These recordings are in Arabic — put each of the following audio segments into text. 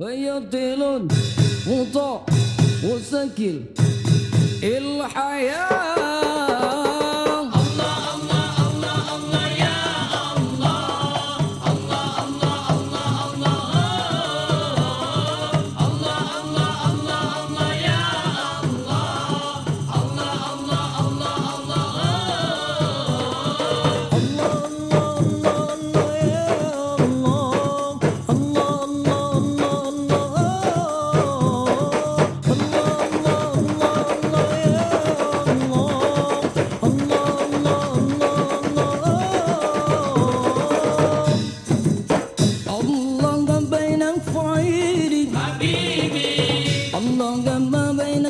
غيرت وطاع وسكل الحياة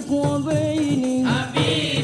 quando em ninguém. A vida.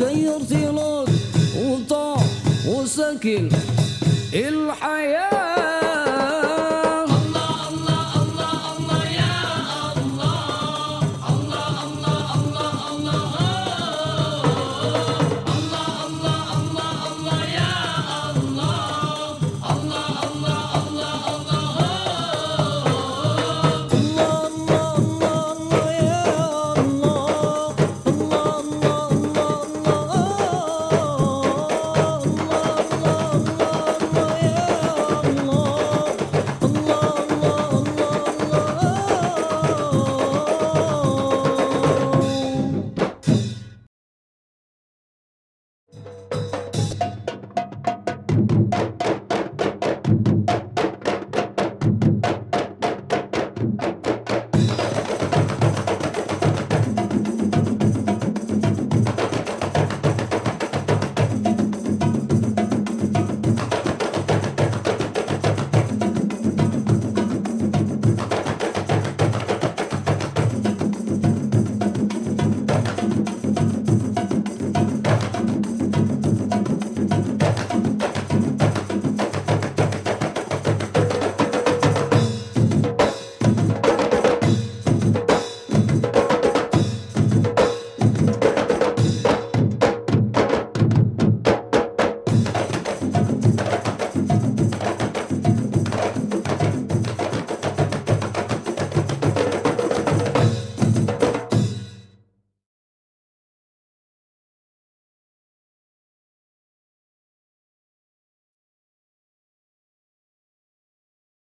غير لون وطاع وسكن الحياة